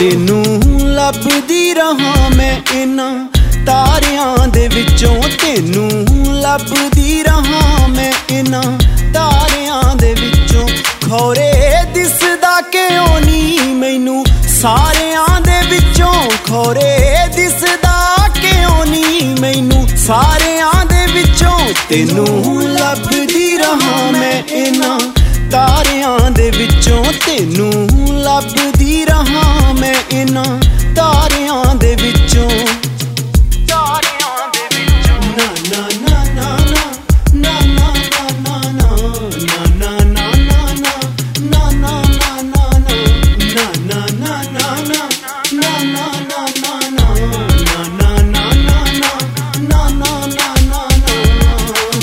ਤੈਨੂੰ ਲੱਭਦੀ ਰਹਾ ਮੈਂ ਇਨਾ ਤਾਰਿਆਂ ਦੇ ਵਿੱਚੋਂ। ਤੈਨੂੰ ਲੱਭਦੀ ਰਹਾ ਮੈਂ ਇਨਾ ਤਾਰਿਆਂ ਦੇ ਵਿੱਚੋਂ। ਖੋਰੇ ਦਿਸਦਾ ਕਿਉਂ ਨਹੀਂ ਮੈਨੂੰ ਸਾਰਿਆਂ ਦੇ ਵਿੱਚੋਂ? ਖੋਰੇ ਦਿਸਦਾ ਕਿਉਂ ਨਹੀਂ ਮੈਨੂੰ ਸਾਰਿਆਂ ਦੇ ਵਿੱਚੋਂ? ਤੈਨੂੰ ਲੱਭਦੀ ਰਹਾ ਮੈਂ ਇਨਾ ਤਾਰਿਆਂ ਦੇ ਵਿੱਚੋਂ। ਤੈਨੂੰ ਲੱਭਦੀ ਰਹਾ ਮੈਂ ਇਨਾ ਤਾਰਿਆਂ ਦੇ ਵਿੱਚੋਂ ਤਾਰਿਆਂ ਨਾ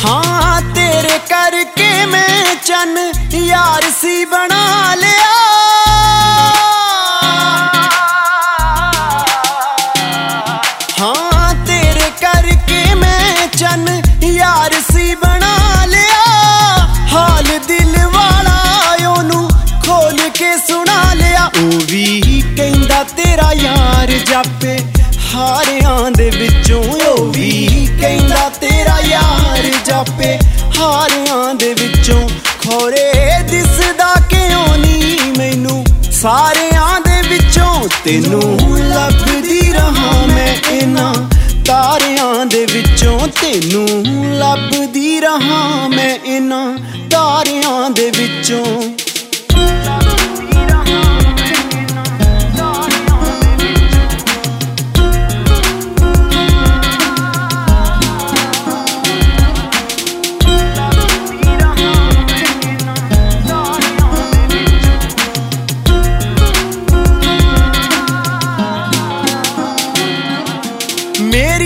ਹਾਂ ਤੇਰੇ ਕਰਕੇ ਮੈਂ ਚੰਨ ਯਾਰ ਸੀ ਬਣਾ ਲਿਆ ਹਾਂ ਵਿੱਚੋਂ ਉਹ ਵੀ ਕਹਿੰਦਾ, ਤੇਰਾ ਯਾਰ ਜਾਪੇ ਹਾਰਿਆਂ ਦੇ ਵਿੱਚੋਂ। ਖੋਰੇ ਦਿਸਦਾ ਕਿਉਂ ਨਹੀਂ ਮੈਨੂੰ? ਸਾਰਿਆਂ ਦੇ ਵਿੱਚੋਂ ਤੈਨੂੰ ਲੱਭਦੀ ਰਹਾ ਮੈਂ ਇਹਨਾਂ ਤਾਰਿਆਂ ਦੇ ਵਿੱਚੋਂ। ਤੈਨੂੰ ਲੱਭਦੀ ਰਹਾ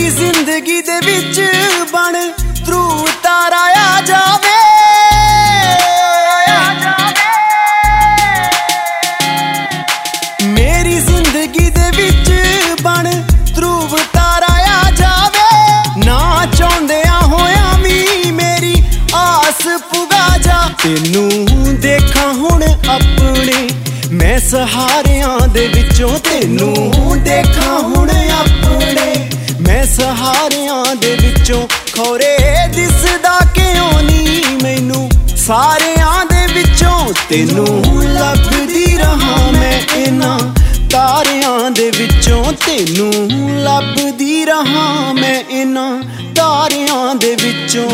ਮੇਰੀ ਜ਼ਿੰਦਗੀ ਦੇ ਵਿੱਚ ਬਣ ਤਰੂ ਤਾਰਾ ਆ ਜਾਵੇ। ਮੇਰੀ ਜ਼ਿੰਦਗੀ ਦੇ ਵਿੱਚ ਬਣ ਧਰੂਵ ਤਾਰਾ ਆ ਜਾਵੇ। ਨਾ ਚਾਹੁੰਦਿਆਂ ਹੋਇਆ ਵੀ ਮੇਰੀ ਆਸ ਪੁਗਾ ਜਾ। ਤੈਨੂੰ ਦੇਖਾਂ ਹੁਣ ਆਪਣੇ, ਮੈਂ ਸਹਾਰਿਆਂ ਦੇ ਵਿੱਚੋਂ ਤੈਨੂੰ ਦੇਖਾਂ ਹੁਣ ਆਪਣੇ। ਦੇ ਵਿੱਚੋਂ ਤੈਨੂੰ ਲੱਭਦੀ ਰਹਾ ਮੈਂ ਇਹਨਾਂ ਤਾਰਿਆਂ ਦੇ ਵਿੱਚੋਂ। ਤੈਨੂੰ ਲੱਭਦੀ ਰਹਾ ਮੈਂ ਇਹਨਾਂ ਤਾਰਿਆਂ ਦੇ ਵਿੱਚੋਂ।